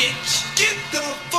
bitch, get the